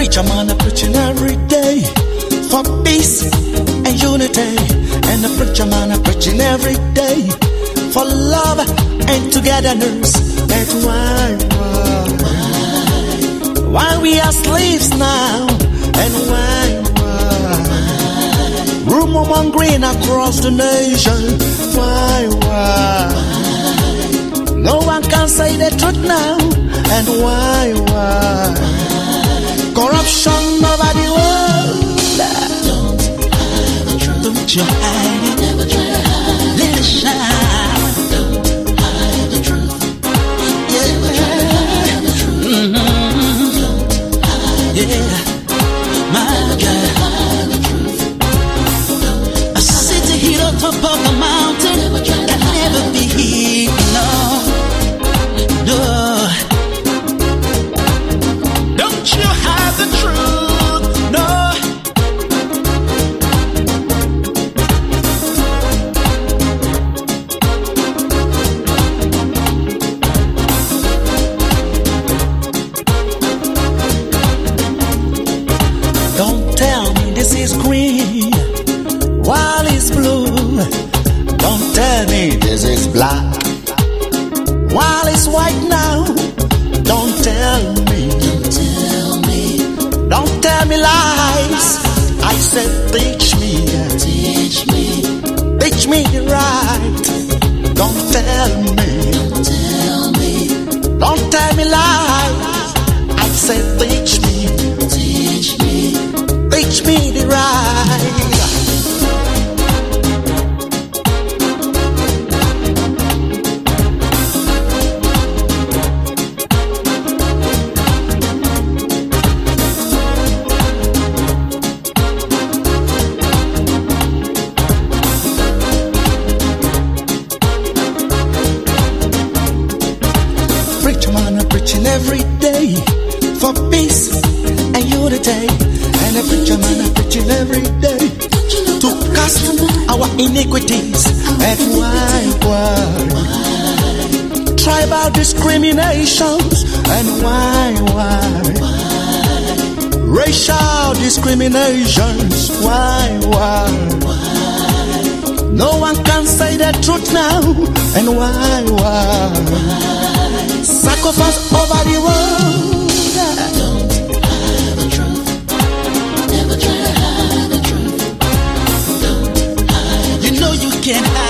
Preacher man, I'm preaching every day for peace and unity. And the preacher man, I'm preaching every day for love and togetherness. That's why, why, why we are slaves now, and why, why, rumor mongering across the nation. Why, why, no one can say the truth now, and why, why. Corruption over the world. Don't you hide it. Let it shine. Yeah. Mm-hmm. Yeah. My God. A city hid on top of the mountain is green while it's blue. Don't tell me this is black while it's white now. Don't tell me. Don't tell me. Don't tell me lies. Every day for peace and unity. And a preacher man, I'm preaching every day to cast our iniquities. And why? Tribal discriminations. And why, why? Racial discriminations. Why, why? No one can say the truth now. And why, why? Sacrifice over. can I?